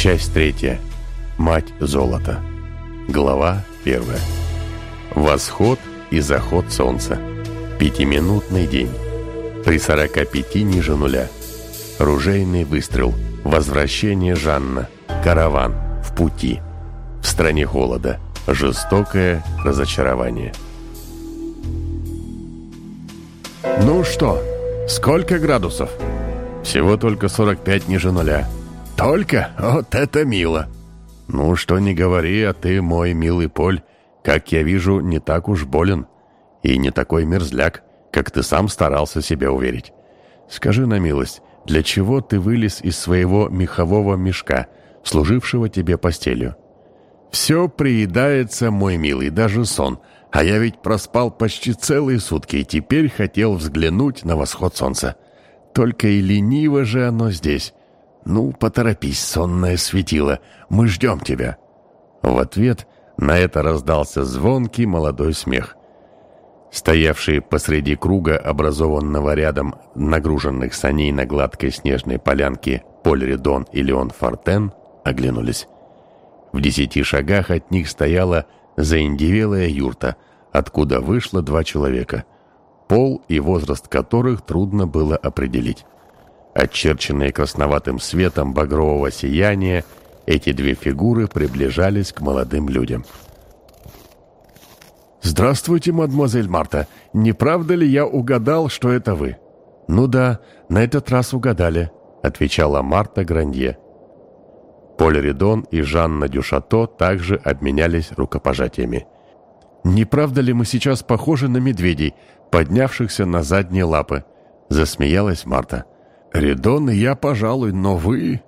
Часть третья. Мать золота. Глава первая. Восход и заход солнца. Пятиминутный день. При 45 ниже нуля. Ружейный выстрел. Возвращение Жанна. Караван. В пути. В стране холода. Жестокое разочарование. «Ну что, сколько градусов?» «Всего только 45 ниже нуля». «Только? Вот это мило!» «Ну, что не говори, а ты, мой милый Поль, как я вижу, не так уж болен. И не такой мерзляк, как ты сам старался себя уверить. Скажи на милость, для чего ты вылез из своего мехового мешка, служившего тебе постелью?» «Все приедается, мой милый, даже сон. А я ведь проспал почти целые сутки и теперь хотел взглянуть на восход солнца. Только и лениво же оно здесь. Ну, поторопись, сонное светило, мы ждем тебя». В ответ на это раздался звонкий молодой смех. Стоявшие посреди круга, образованного рядом нагруженных саней на гладкой снежной полянке Поль Редон и Леон Фортен, оглянулись. В десяти шагах от них стояла заиндевелая юрта, откуда вышло два человека, пол и возраст которых трудно было определить. Очерченные красноватым светом багрового сияния, эти две фигуры приближались к молодым людям. «Здравствуйте, мадемуазель Марта. Не правда ли я угадал, что это вы?» «Ну да, на этот раз угадали», — отвечала Марта Гранье. Поль Редон и Жанна Дюшато также обменялись рукопожатиями. «Не правда ли мы сейчас похожи на медведей, поднявшихся на задние лапы?» — засмеялась Марта. «Редон я, пожалуй, но вы...»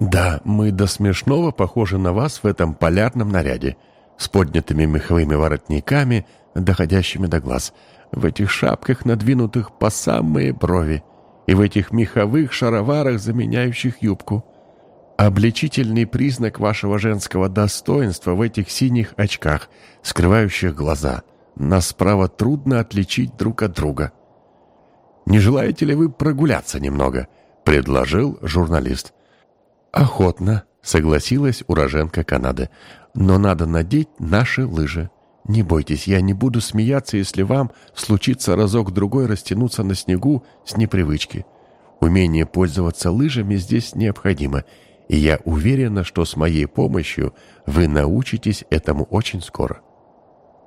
«Да, мы до смешного похожи на вас в этом полярном наряде, с поднятыми меховыми воротниками, доходящими до глаз, в этих шапках, надвинутых по самые брови, и в этих меховых шароварах, заменяющих юбку. Обличительный признак вашего женского достоинства в этих синих очках, скрывающих глаза. Нас, право, трудно отличить друг от друга. «Не желаете ли вы прогуляться немного?» — предложил журналист. «Охотно», — согласилась уроженка Канады. «Но надо надеть наши лыжи. Не бойтесь, я не буду смеяться, если вам случится разок-другой растянуться на снегу с непривычки. Умение пользоваться лыжами здесь необходимо, и я уверена, что с моей помощью вы научитесь этому очень скоро».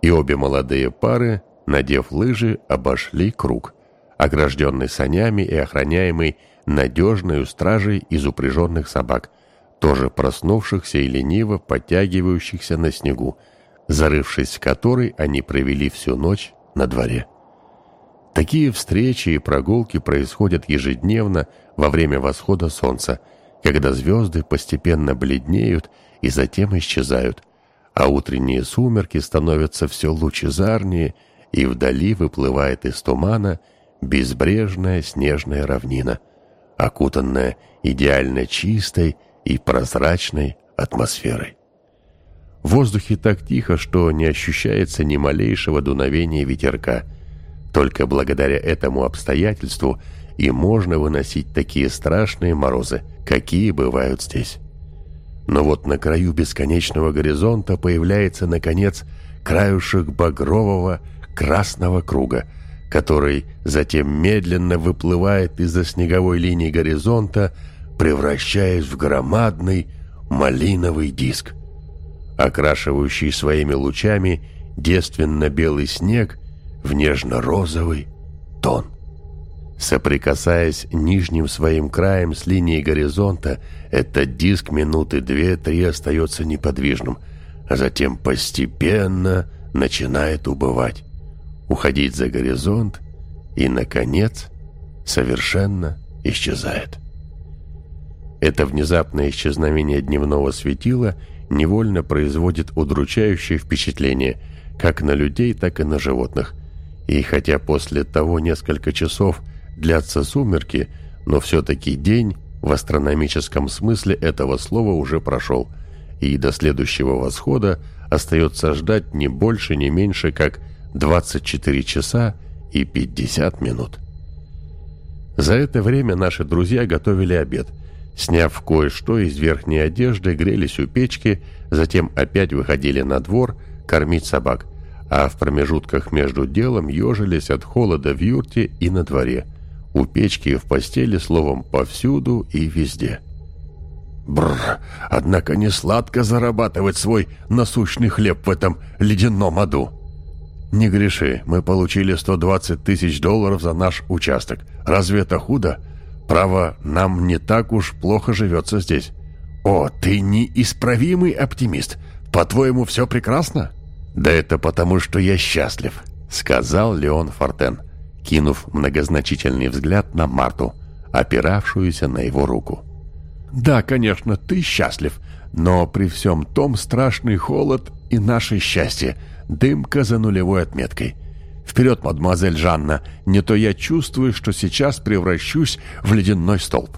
И обе молодые пары, надев лыжи, обошли круг, огражденный санями и охраняемый надежной стражей из упряженных собак, тоже проснувшихся и лениво подтягивающихся на снегу, зарывшись в который они провели всю ночь на дворе. Такие встречи и прогулки происходят ежедневно во время восхода солнца – когда звезды постепенно бледнеют и затем исчезают, а утренние сумерки становятся все лучезарнее, и вдали выплывает из тумана безбрежная снежная равнина, окутанная идеально чистой и прозрачной атмосферой. В воздухе так тихо, что не ощущается ни малейшего дуновения ветерка. Только благодаря этому обстоятельству и можно выносить такие страшные морозы – какие бывают здесь. Но вот на краю бесконечного горизонта появляется, наконец, краюшек багрового красного круга, который затем медленно выплывает из-за снеговой линии горизонта, превращаясь в громадный малиновый диск, окрашивающий своими лучами девственно-белый снег в нежно-розовый тон. Соприкасаясь нижним своим краем с линией горизонта, этот диск минуты две-три остается неподвижным, а затем постепенно начинает убывать, уходить за горизонт и, наконец, совершенно исчезает. Это внезапное исчезновение дневного светила невольно производит удручающее впечатление как на людей, так и на животных. И хотя после того несколько часов – длятся сумерки, но все-таки день в астрономическом смысле этого слова уже прошел, и до следующего восхода остается ждать не больше, не меньше, как 24 часа и 50 минут. За это время наши друзья готовили обед, Сняв кое-что из верхней одежды, грелись у печки, затем опять выходили на двор кормить собак, а в промежутках между делом ежились от холода в юрте и на дворе, у печки и в постели, словом, повсюду и везде. Бррр, однако не сладко зарабатывать свой насущный хлеб в этом ледяном аду. Не греши, мы получили 120 тысяч долларов за наш участок. Разве это худо? Право, нам не так уж плохо живется здесь. О, ты неисправимый оптимист. По-твоему, все прекрасно? Да это потому, что я счастлив, сказал Леон Фортен, кинув многозначительный взгляд на Марту, опиравшуюся на его руку. Да, конечно, ты счастлив, но при всем том страшный холод и наше счастье, дымка за нулевой отметкой. Вперед, мадемуазель Жанна, не то я чувствую, что сейчас превращусь в ледяной столб.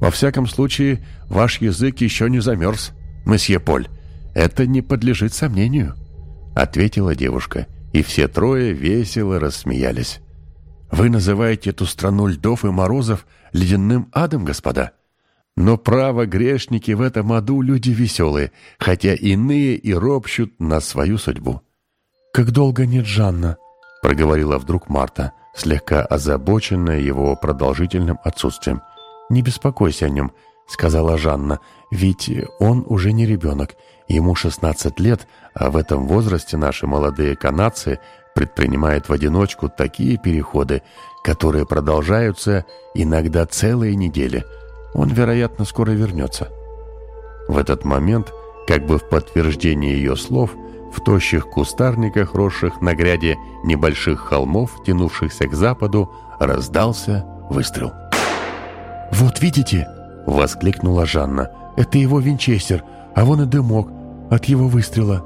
Во всяком случае, ваш язык еще не замерз, месье Поль. Это не подлежит сомнению, — ответила девушка, и все трое весело рассмеялись. Вы называете эту страну льдов и морозов ледяным адом, господа? Но право грешники в этом аду люди веселые, хотя иные и ропщут на свою судьбу. «Как долго нет Жанна?» — проговорила вдруг Марта, слегка озабоченная его продолжительным отсутствием. «Не беспокойся о нем», — сказала Жанна, — «ведь он уже не ребенок, ему 16 лет, а в этом возрасте наши молодые канадцы предпринимают в одиночку такие переходы, которые продолжаются иногда целые недели. Он, вероятно, скоро вернется». В этот момент, как бы в подтверждение ее слов, — в тощих кустарниках, росших на гряде небольших холмов, тянувшихся к западу, раздался выстрел. «Вот видите!» — воскликнула Жанна. «Это его винчестер, а вон и дымок от его выстрела».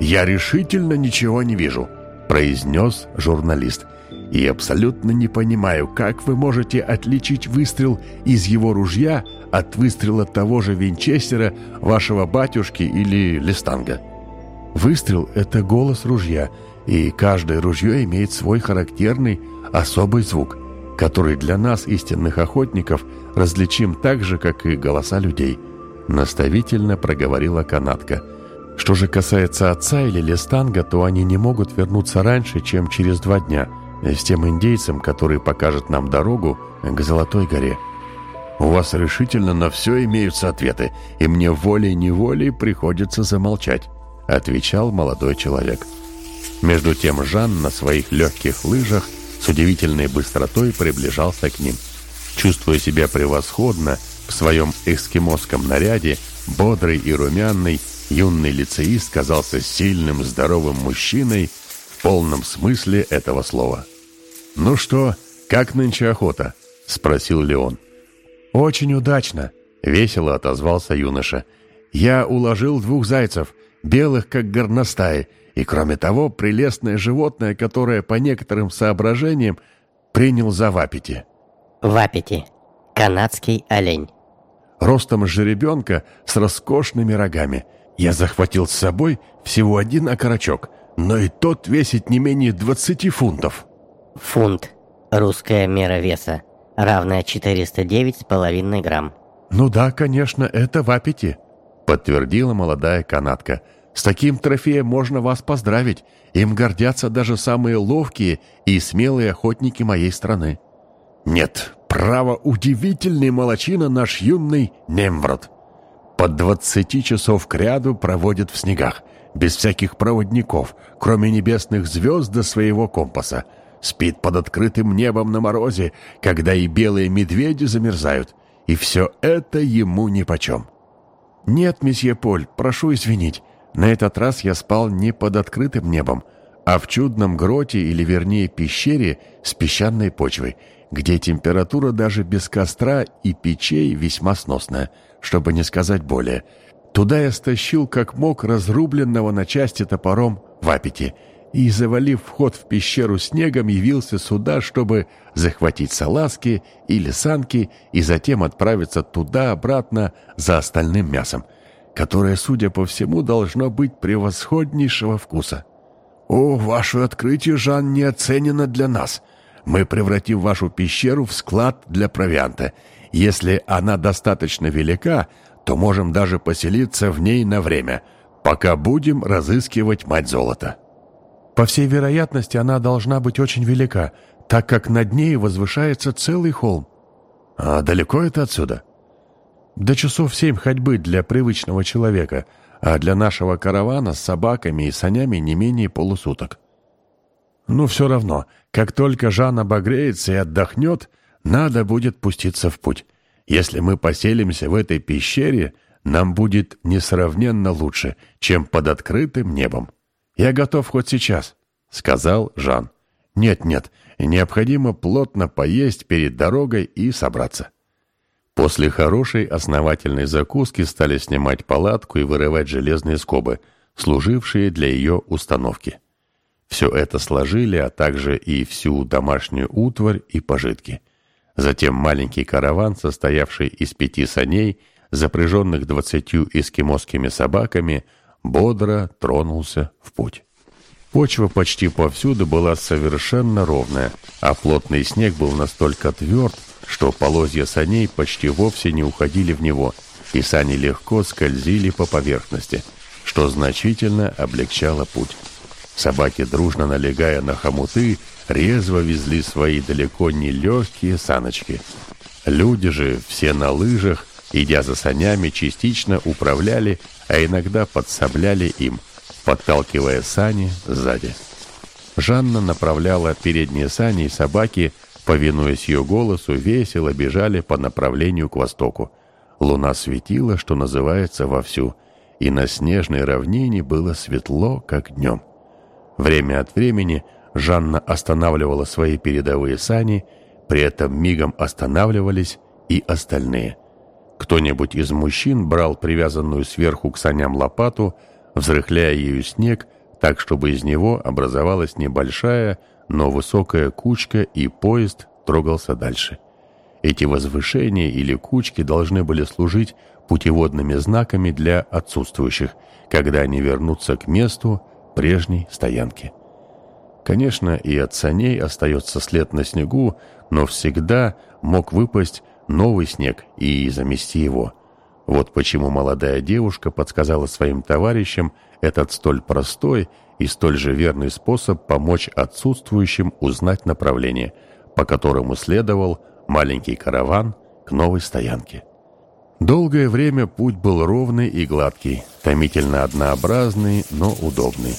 «Я решительно ничего не вижу», — произнес журналист. «И абсолютно не понимаю, как вы можете отличить выстрел из его ружья от выстрела того же винчестера, вашего батюшки или листанга». Выстрел — это голос ружья, и каждое ружье имеет свой характерный, особый звук, который для нас, истинных охотников, различим так же, как и голоса людей. Наставительно проговорила канатка. Что же касается отца или лестанга, то они не могут вернуться раньше, чем через два дня, с тем индейцем, который покажет нам дорогу к Золотой горе. У вас решительно на все имеются ответы, и мне волей-неволей приходится замолчать отвечал молодой человек. Между тем Жан на своих легких лыжах с удивительной быстротой приближался к ним. Чувствуя себя превосходно в своем эскимосском наряде, бодрый и румяный, юный лицеист казался сильным, здоровым мужчиной в полном смысле этого слова. «Ну что, как нынче охота?» — спросил Леон. «Очень удачно», — весело отозвался юноша. «Я уложил двух зайцев, белых, как горностаи, и, кроме того, прелестное животное, которое, по некоторым соображениям, принял за вапити. Вапити. Канадский олень. Ростом жеребенка с роскошными рогами. Я захватил с собой всего один окорочок, но и тот весит не менее 20 фунтов. Фунт. Русская мера веса. Равная 409,5 грамм. Ну да, конечно, это вапити подтвердила молодая канатка. «С таким трофеем можно вас поздравить. Им гордятся даже самые ловкие и смелые охотники моей страны». «Нет, право, удивительный молочина наш юный Немврод. По двадцати часов кряду проводит в снегах, без всяких проводников, кроме небесных звезд до своего компаса. Спит под открытым небом на морозе, когда и белые медведи замерзают. И все это ему нипочем». «Нет, месье Поль, прошу извинить. На этот раз я спал не под открытым небом, а в чудном гроте или, вернее, пещере с песчаной почвой, где температура даже без костра и печей весьма сносная, чтобы не сказать более. Туда я стащил как мог разрубленного на части топором в аппете и, завалив вход в пещеру снегом, явился сюда, чтобы захватить салазки или санки и затем отправиться туда-обратно за остальным мясом, которое, судя по всему, должно быть превосходнейшего вкуса. «О, ваше открытие, Жан, не оценено для нас. Мы превратим вашу пещеру в склад для провианта, Если она достаточно велика, то можем даже поселиться в ней на время, пока будем разыскивать мать золота. По всей вероятности, она должна быть очень велика, так как над ней возвышается целый холм. А далеко это отсюда? До часов семь ходьбы для привычного человека, а для нашего каравана с собаками и санями не менее полусуток. Ну, все равно, как только Жан обогреется и отдохнет, надо будет пуститься в путь. Если мы поселимся в этой пещере, нам будет несравненно лучше, чем под открытым небом. Я готов хоть сейчас», — сказал Жан. «Нет-нет, необходимо плотно поесть перед дорогой и собраться». После хорошей основательной закуски стали снимать палатку и вырывать железные скобы, служившие для ее установки. Все это сложили, а также и всю домашнюю утварь и пожитки. Затем маленький караван, состоявший из пяти саней, запряженных двадцатью эскимосскими собаками, бодро тронулся в путь. Почва почти повсюду была совершенно ровная, а плотный снег был настолько тверд, что полозья саней почти вовсе не уходили в него, и сани легко скользили по поверхности, что значительно облегчало путь. Собаки, дружно налегая на хомуты, резво везли свои далеко не легкие саночки. Люди же, все на лыжах, идя за санями, частично управляли, а иногда подсобляли им, подталкивая сани сзади. Жанна направляла передние сани, и собаки, повинуясь ее голосу, весело бежали по направлению к востоку. Луна светила, что называется, вовсю, и на снежной равнине было светло, как днем. Время от времени Жанна останавливала свои передовые сани, при этом мигом останавливались и остальные. Кто-нибудь из мужчин брал привязанную сверху к саням лопату, взрыхляя ею снег, так, чтобы из него образовалась небольшая, но высокая кучка, и поезд трогался дальше. Эти возвышения или кучки должны были служить путеводными знаками для отсутствующих, когда они вернутся к месту, прежней стоянки. Конечно, и от саней остается след на снегу, но всегда мог выпасть новый снег и замести его. Вот почему молодая девушка подсказала своим товарищам этот столь простой и столь же верный способ помочь отсутствующим узнать направление, по которому следовал маленький караван к новой стоянке. Долгое время путь был ровный и гладкий, томительно однообразный, но удобный.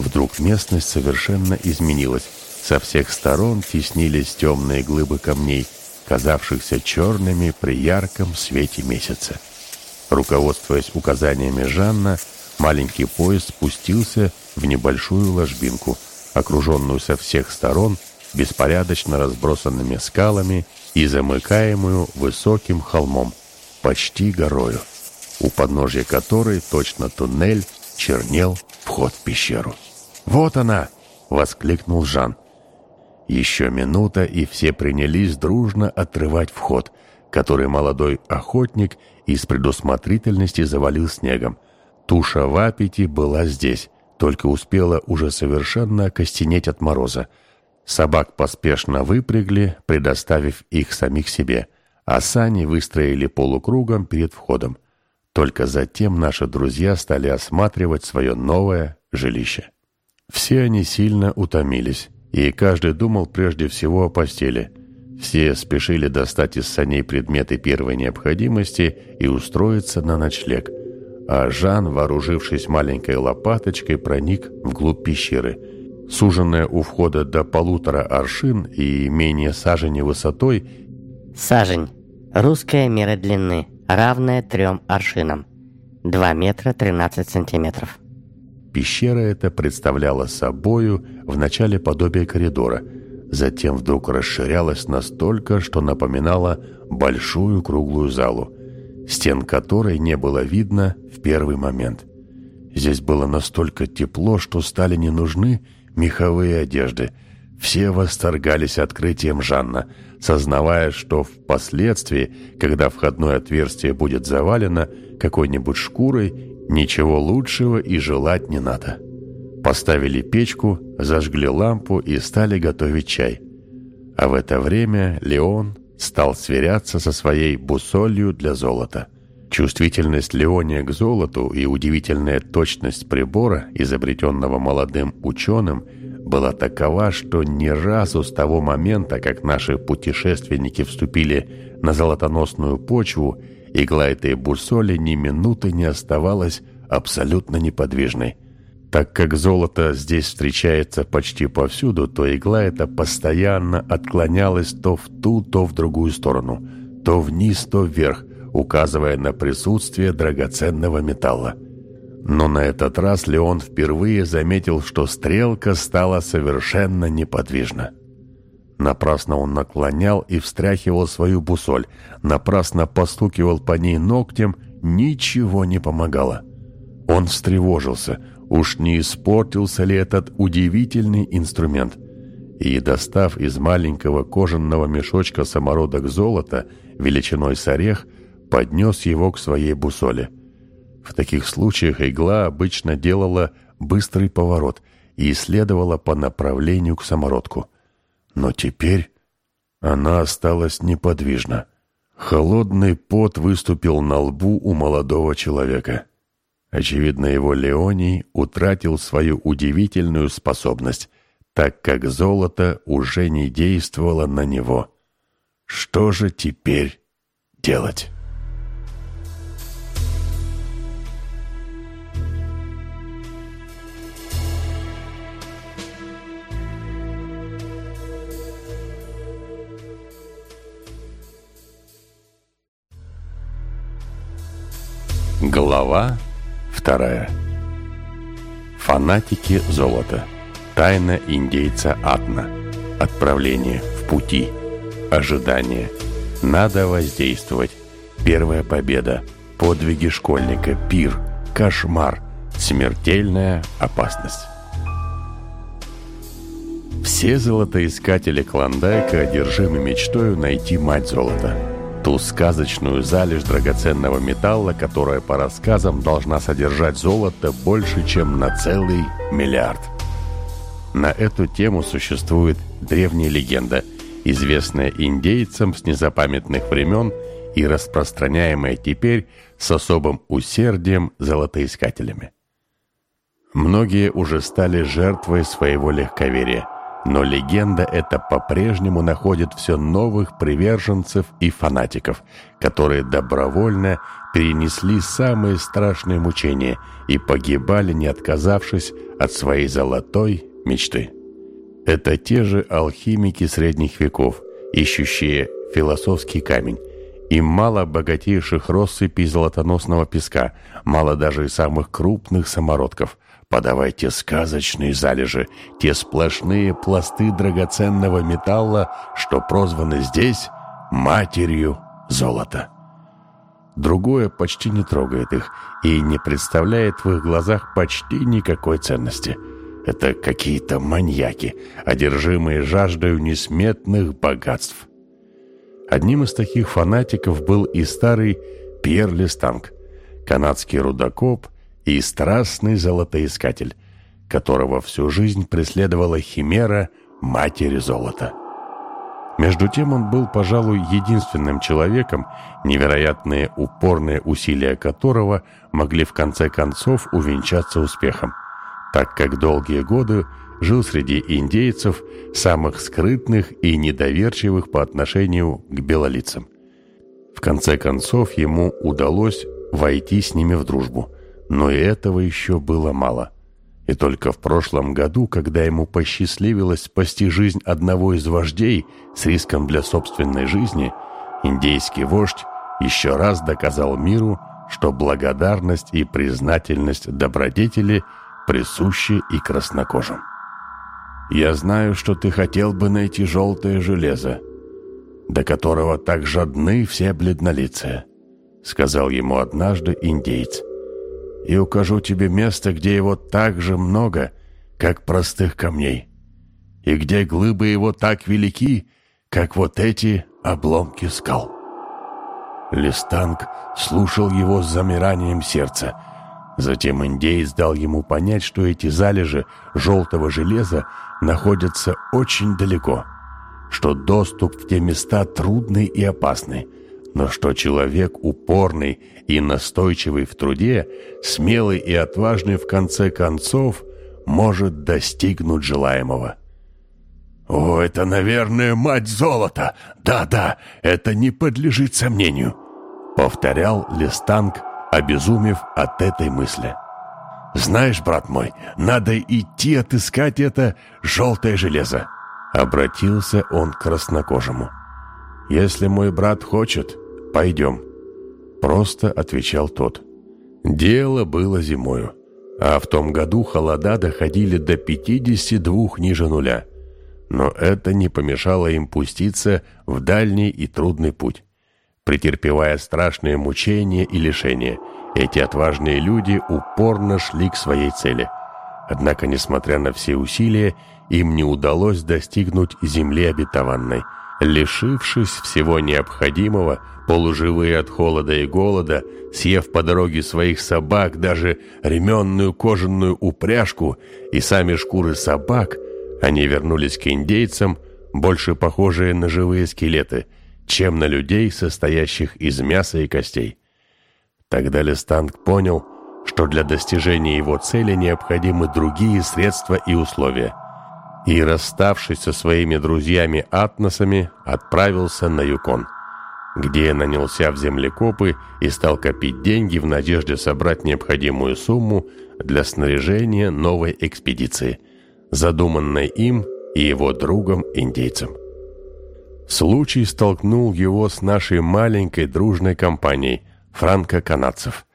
Вдруг местность совершенно изменилась. Со всех сторон теснились темные глыбы камней, казавшихся черными при ярком свете месяца. Руководствуясь указаниями Жанна, маленький поезд спустился в небольшую ложбинку, окруженную со всех сторон беспорядочно разбросанными скалами и замыкаемую высоким холмом, почти горою, у подножья которой точно туннель чернел вход в пещеру. «Вот она!» — воскликнул Жан. Еще минута, и все принялись дружно отрывать вход, который молодой охотник из предусмотрительности завалил снегом. Туша в была здесь, только успела уже совершенно окостенеть от мороза. Собак поспешно выпрягли, предоставив их самих себе, а сани выстроили полукругом перед входом. Только затем наши друзья стали осматривать свое новое жилище. Все они сильно утомились, и каждый думал прежде всего о постели. Все спешили достать из саней предметы первой необходимости и устроиться на ночлег. А Жан, вооружившись маленькой лопаточкой, проник вглубь пещеры. Суженная у входа до полутора аршин и менее сажени высотой... Сажень. Русская мера длины, равная трем аршинам. 2 метра 13 сантиметров. Пещера эта представляла собою вначале подобие коридора, затем вдруг расширялась настолько, что напоминала большую круглую залу, стен которой не было видно в первый момент. Здесь было настолько тепло, что стали не нужны меховые одежды. Все восторгались открытием Жанна, сознавая, что впоследствии, когда входное отверстие будет завалено какой-нибудь шкурой Ничего лучшего и желать не надо. Поставили печку, зажгли лампу и стали готовить чай. А в это время Леон стал сверяться со своей бусолью для золота. Чувствительность Леония к золоту и удивительная точность прибора, изобретенного молодым ученым, была такова, что ни разу с того момента, как наши путешественники вступили на золотоносную почву, игла этой бусоли ни минуты не оставалась абсолютно неподвижной. Так как золото здесь встречается почти повсюду, то игла эта постоянно отклонялась то в ту, то в другую сторону, то вниз, то вверх, указывая на присутствие драгоценного металла. Но на этот раз Леон впервые заметил, что стрелка стала совершенно неподвижна. Напрасно он наклонял и встряхивал свою бусоль, напрасно постукивал по ней ногтем, ничего не помогало. Он встревожился, уж не испортился ли этот удивительный инструмент. И, достав из маленького кожаного мешочка самородок золота, величиной с орех, поднес его к своей бусоле. В таких случаях игла обычно делала быстрый поворот и исследовала по направлению к самородку. Но теперь она осталась неподвижна. Холодный пот выступил на лбу у молодого человека. Очевидно, его Леоний утратил свою удивительную способность, так как золото уже не действовало на него. Что же теперь делать? Глава Вторая. Фанатики золота. Тайна индейца Атна. Отправление в пути. Ожидание. Надо воздействовать. Первая победа. Подвиги школьника. Пир. Кошмар. Смертельная опасность. Все золотоискатели Клондайка одержимы мечтою найти мать золота ту сказочную залежь драгоценного металла, которая по рассказам должна содержать золото больше, чем на целый миллиард. На эту тему существует древняя легенда, известная индейцам с незапамятных времен и распространяемая теперь с особым усердием золотоискателями. Многие уже стали жертвой своего легковерия – но легенда эта по-прежнему находит все новых приверженцев и фанатиков, которые добровольно перенесли самые страшные мучения и погибали, не отказавшись от своей золотой мечты. Это те же алхимики средних веков, ищущие философский камень. Им мало богатейших россыпей золотоносного песка, мало даже и самых крупных самородков – Подавайте сказочные залежи, те сплошные пласты драгоценного металла, что прозваны здесь матерью золота. Другое почти не трогает их и не представляет в их глазах почти никакой ценности. Это какие-то маньяки, одержимые жаждою несметных богатств. Одним из таких фанатиков был и старый Пьер Лестанг, канадский рудокоп – и страстный золотоискатель, которого всю жизнь преследовала химера матери золота. Между тем он был, пожалуй, единственным человеком, невероятные упорные усилия которого могли в конце концов увенчаться успехом, так как долгие годы жил среди индейцев, самых скрытных и недоверчивых по отношению к белолицам. В конце концов ему удалось войти с ними в дружбу – но и этого еще было мало. И только в прошлом году, когда ему посчастливилось спасти жизнь одного из вождей с риском для собственной жизни, индейский вождь еще раз доказал миру, что благодарность и признательность добродетели присущи и краснокожим. «Я знаю, что ты хотел бы найти желтое железо, до которого так жадны все бледнолицые», — сказал ему однажды индейец и укажу тебе место, где его так же много, как простых камней, и где глыбы его так велики, как вот эти обломки скал». Листанг слушал его с замиранием сердца. Затем индеец дал ему понять, что эти залежи желтого железа находятся очень далеко. что доступ в те места трудный и опасный, но что человек упорный и настойчивый в труде, смелый и отважный в конце концов, может достигнуть желаемого. «О, это, наверное, мать золота! Да-да, это не подлежит сомнению!» Повторял Листанг, обезумев от этой мысли. «Знаешь, брат мой, надо идти отыскать это желтое железо!» Обратился он к краснокожему. «Если мой брат хочет, пойдем», — просто отвечал тот. Дело было зимою, а в том году холода доходили до 52 ниже нуля. Но это не помешало им пуститься в дальний и трудный путь. Претерпевая страшные мучения и лишения, эти отважные люди упорно шли к своей цели. Однако, несмотря на все усилия, им не удалось достигнуть земли обетованной. Лишившись всего необходимого, полуживые от холода и голода, съев по дороге своих собак даже ременную кожаную упряжку и сами шкуры собак, они вернулись к индейцам, больше похожие на живые скелеты, чем на людей, состоящих из мяса и костей. Тогда Лестанг понял, что для достижения его цели необходимы другие средства и условия – и, расставшись со своими друзьями-атносами, отправился на Юкон, где нанялся в землекопы и стал копить деньги в надежде собрать необходимую сумму для снаряжения новой экспедиции, задуманной им и его другом-индейцем. Случай столкнул его с нашей маленькой дружной компанией франко-канадцев.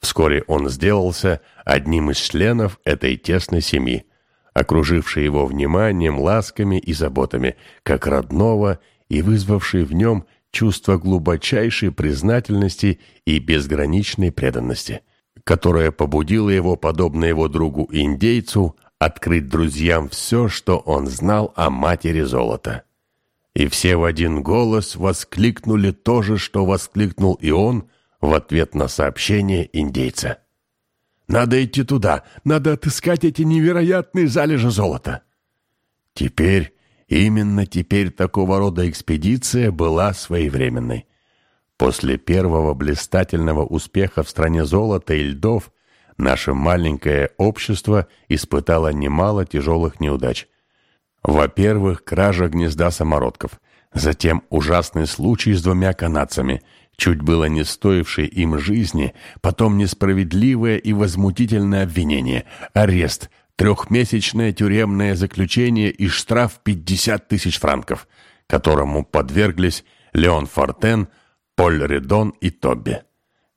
Вскоре он сделался одним из членов этой тесной семьи – окруживший его вниманием, ласками и заботами, как родного и вызвавший в нем чувство глубочайшей признательности и безграничной преданности, которое побудило его, подобно его другу-индейцу, открыть друзьям все, что он знал о матери золота. И все в один голос воскликнули то же, что воскликнул и он в ответ на сообщение индейца. Надо идти туда, надо отыскать эти невероятные залежи золота. Теперь, именно теперь такого рода экспедиция была своевременной. После первого блистательного успеха в стране золота и льдов наше маленькое общество испытало немало тяжелых неудач. Во-первых, кража гнезда самородков, затем ужасный случай с двумя канадцами – чуть было не стоивший им жизни, потом несправедливое и возмутительное обвинение, арест, трехмесячное тюремное заключение и штраф 50 тысяч франков, которому подверглись Леон Фортен, Поль Редон и Тобби.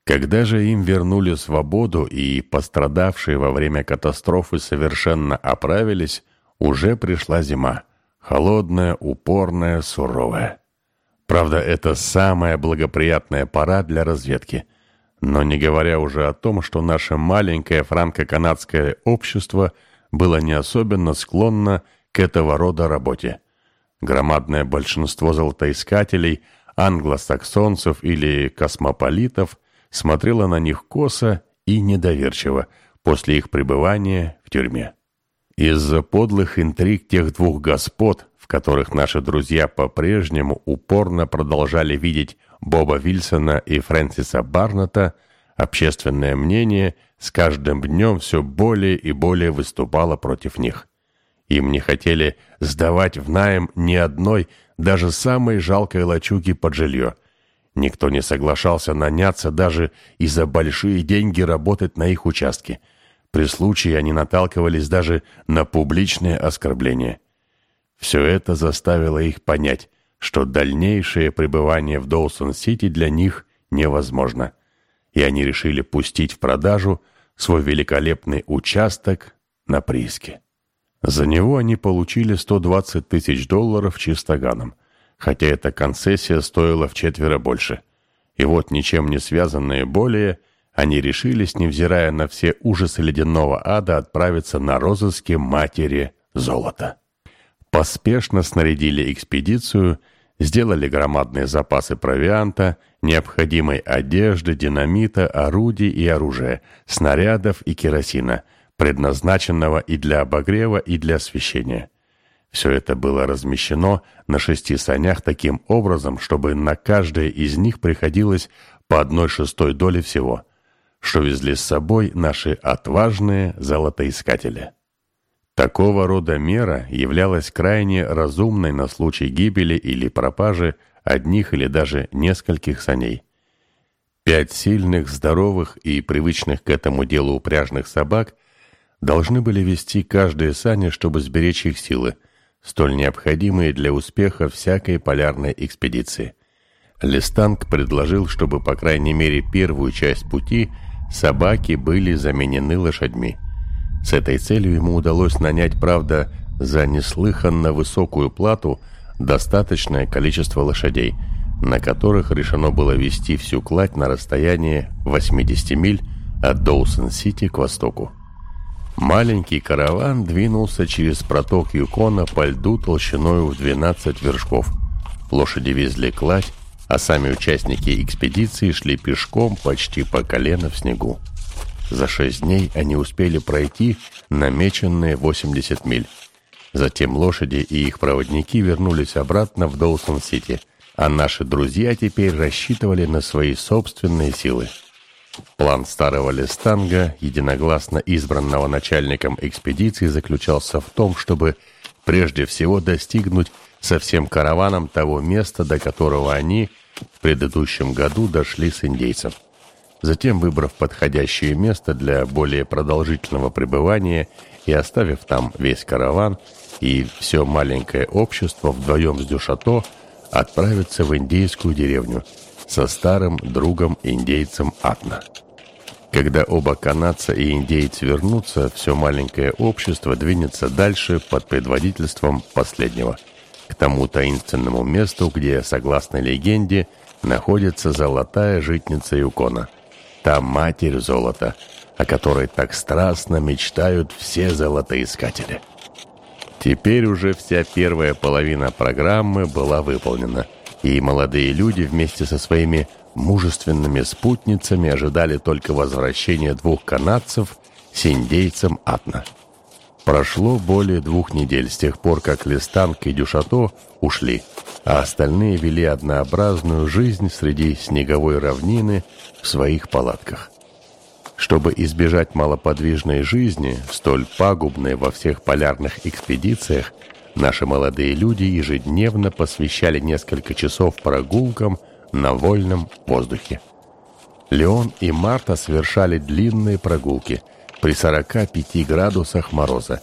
Когда же им вернули свободу и пострадавшие во время катастрофы совершенно оправились, уже пришла зима, холодная, упорная, суровая. Правда, это самая благоприятная пора для разведки. Но не говоря уже о том, что наше маленькое франко-канадское общество было не особенно склонно к этого рода работе. Громадное большинство золотоискателей, англосаксонцев или космополитов смотрело на них косо и недоверчиво после их пребывания в тюрьме. Из-за подлых интриг тех двух господ, в которых наши друзья по-прежнему упорно продолжали видеть Боба Вильсона и Фрэнсиса Барната, общественное мнение с каждым днем все более и более выступало против них. Им не хотели сдавать в найм ни одной, даже самой жалкой лачуги под жилье. Никто не соглашался наняться даже и за большие деньги работать на их участке – при случае они наталкивались даже на публичные оскорбления. Все это заставило их понять, что дальнейшее пребывание в Доусон-Сити для них невозможно, и они решили пустить в продажу свой великолепный участок на прииске. За него они получили 120 тысяч долларов чистоганом, хотя эта концессия стоила в четверо больше. И вот ничем не связанные более – они решились, невзирая на все ужасы ледяного ада, отправиться на розыски матери золота. Поспешно снарядили экспедицию, сделали громадные запасы провианта, необходимой одежды, динамита, орудий и оружия, снарядов и керосина, предназначенного и для обогрева, и для освещения. Все это было размещено на шести санях таким образом, чтобы на каждое из них приходилось по одной шестой доли всего, что везли с собой наши отважные золотоискатели. Такого рода мера являлась крайне разумной на случай гибели или пропажи одних или даже нескольких саней. Пять сильных, здоровых и привычных к этому делу упряжных собак должны были вести каждые сани, чтобы сберечь их силы, столь необходимые для успеха всякой полярной экспедиции. Листанг предложил, чтобы по крайней мере первую часть пути собаки были заменены лошадьми. С этой целью ему удалось нанять, правда, за неслыханно высокую плату достаточное количество лошадей, на которых решено было вести всю кладь на расстояние 80 миль от Доусон-Сити к востоку. Маленький караван двинулся через проток Юкона по льду толщиной в 12 вершков. Лошади везли кладь, а сами участники экспедиции шли пешком почти по колено в снегу. За шесть дней они успели пройти намеченные 80 миль. Затем лошади и их проводники вернулись обратно в Доусон-Сити, а наши друзья теперь рассчитывали на свои собственные силы. План старого Листанга, единогласно избранного начальником экспедиции, заключался в том, чтобы прежде всего достигнуть со всем караваном того места, до которого они в предыдущем году дошли с индейцем. Затем, выбрав подходящее место для более продолжительного пребывания и оставив там весь караван и все маленькое общество вдвоем с Дюшато, отправиться в индейскую деревню – со старым другом-индейцем Атна. Когда оба канадца и индейец вернутся, все маленькое общество двинется дальше под предводительством последнего, к тому таинственному месту, где, согласно легенде, находится золотая житница Юкона, та матерь золота, о которой так страстно мечтают все золотоискатели. Теперь уже вся первая половина программы была выполнена – и молодые люди вместе со своими мужественными спутницами ожидали только возвращения двух канадцев с индейцем Атна. Прошло более двух недель с тех пор, как Листанг и Дюшато ушли, а остальные вели однообразную жизнь среди снеговой равнины в своих палатках. Чтобы избежать малоподвижной жизни, столь пагубной во всех полярных экспедициях, Наши молодые люди ежедневно посвящали несколько часов прогулкам на вольном воздухе. Леон и Марта совершали длинные прогулки при 45 градусах мороза,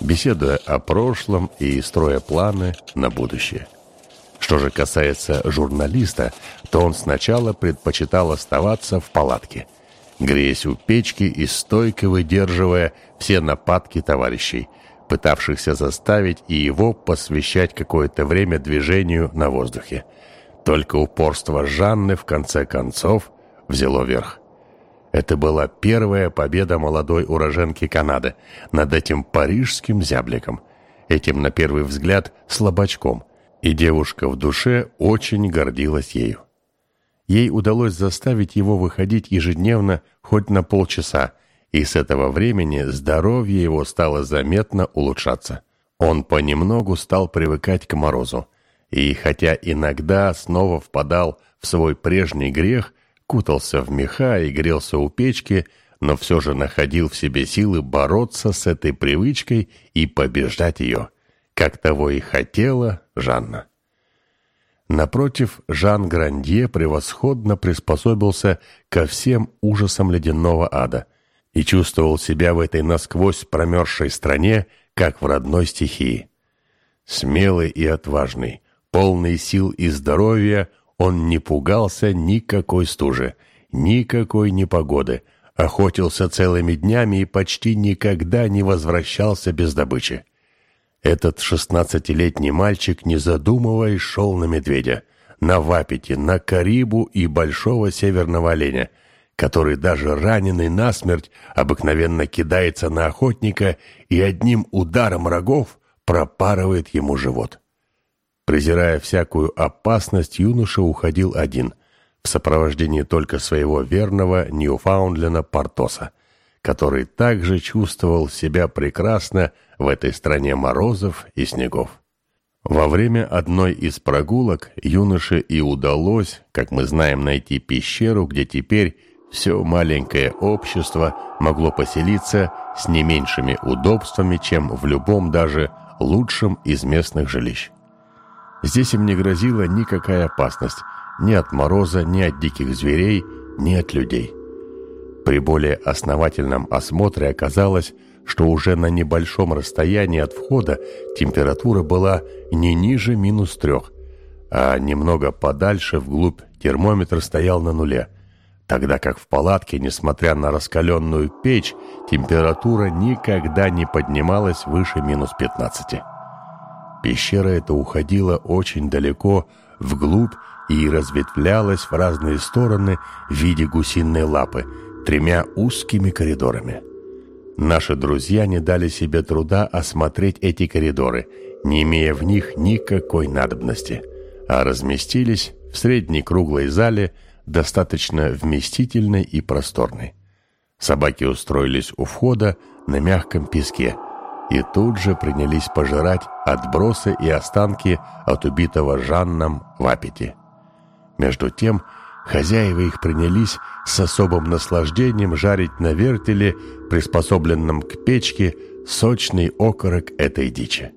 беседуя о прошлом и строя планы на будущее. Что же касается журналиста, то он сначала предпочитал оставаться в палатке, греясь у печки и стойко выдерживая все нападки товарищей – пытавшихся заставить и его посвящать какое-то время движению на воздухе. Только упорство Жанны в конце концов взяло верх. Это была первая победа молодой уроженки Канады над этим парижским зябликом, этим, на первый взгляд, слабачком, и девушка в душе очень гордилась ею. Ей удалось заставить его выходить ежедневно хоть на полчаса, и с этого времени здоровье его стало заметно улучшаться. Он понемногу стал привыкать к морозу, и хотя иногда снова впадал в свой прежний грех, кутался в меха и грелся у печки, но все же находил в себе силы бороться с этой привычкой и побеждать ее, как того и хотела Жанна. Напротив, Жан Грандье превосходно приспособился ко всем ужасам ледяного ада, и чувствовал себя в этой насквозь промерзшей стране, как в родной стихии. Смелый и отважный, полный сил и здоровья, он не пугался никакой стужи, никакой непогоды, охотился целыми днями и почти никогда не возвращался без добычи. Этот шестнадцатилетний мальчик, не задумываясь, шел на медведя, на вапити, на карибу и большого северного оленя — который даже раненый насмерть обыкновенно кидается на охотника и одним ударом рогов пропарывает ему живот. Презирая всякую опасность, юноша уходил один, в сопровождении только своего верного Ньюфаундлена Портоса, который также чувствовал себя прекрасно в этой стране морозов и снегов. Во время одной из прогулок юноше и удалось, как мы знаем, найти пещеру, где теперь все маленькое общество могло поселиться с не меньшими удобствами, чем в любом даже лучшем из местных жилищ. Здесь им не грозила никакая опасность ни от мороза, ни от диких зверей, ни от людей. При более основательном осмотре оказалось, что уже на небольшом расстоянии от входа температура была не ниже минус трех, а немного подальше вглубь термометр стоял на нуле, тогда как в палатке, несмотря на раскаленную печь, температура никогда не поднималась выше минус 15. Пещера эта уходила очень далеко вглубь и разветвлялась в разные стороны в виде гусиной лапы тремя узкими коридорами. Наши друзья не дали себе труда осмотреть эти коридоры, не имея в них никакой надобности, а разместились в средней круглой зале, достаточно вместительной и просторной. Собаки устроились у входа на мягком песке и тут же принялись пожирать отбросы и останки от убитого Жанном в аппете. Между тем, Хозяева их принялись с особым наслаждением жарить на вертеле, приспособленном к печке, сочный окорок этой дичи.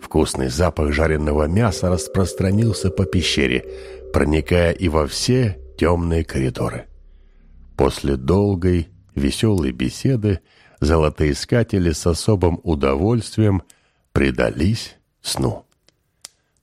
Вкусный запах жареного мяса распространился по пещере, проникая и во все темные коридоры. После долгой, веселой беседы золотоискатели с особым удовольствием предались сну.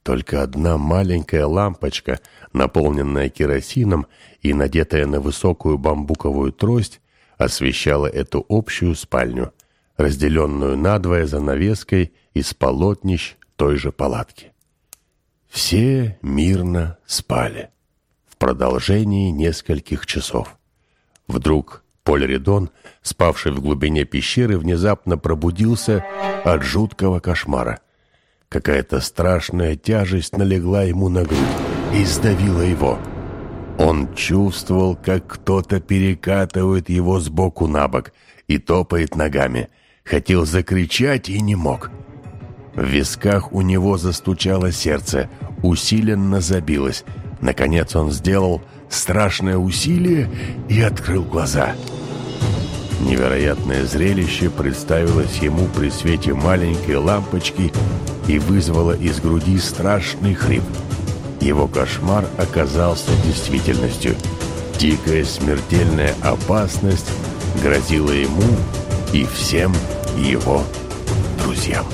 Только одна маленькая лампочка, наполненная керосином и надетая на высокую бамбуковую трость, освещала эту общую спальню, разделенную надвое занавеской из полотнищ той же палатки. Все мирно спали в продолжении нескольких часов. Вдруг Поль спавший в глубине пещеры, внезапно пробудился от жуткого кошмара — Какая-то страшная тяжесть налегла ему на грудь и сдавила его. Он чувствовал, как кто-то перекатывает его сбоку на бок и топает ногами. Хотел закричать и не мог. В висках у него застучало сердце, усиленно забилось. Наконец он сделал страшное усилие и открыл глаза. Невероятное зрелище представилось ему при свете маленькой лампочки и вызвало из груди страшный хрип. Его кошмар оказался действительностью. Дикая смертельная опасность грозила ему и всем его друзьям.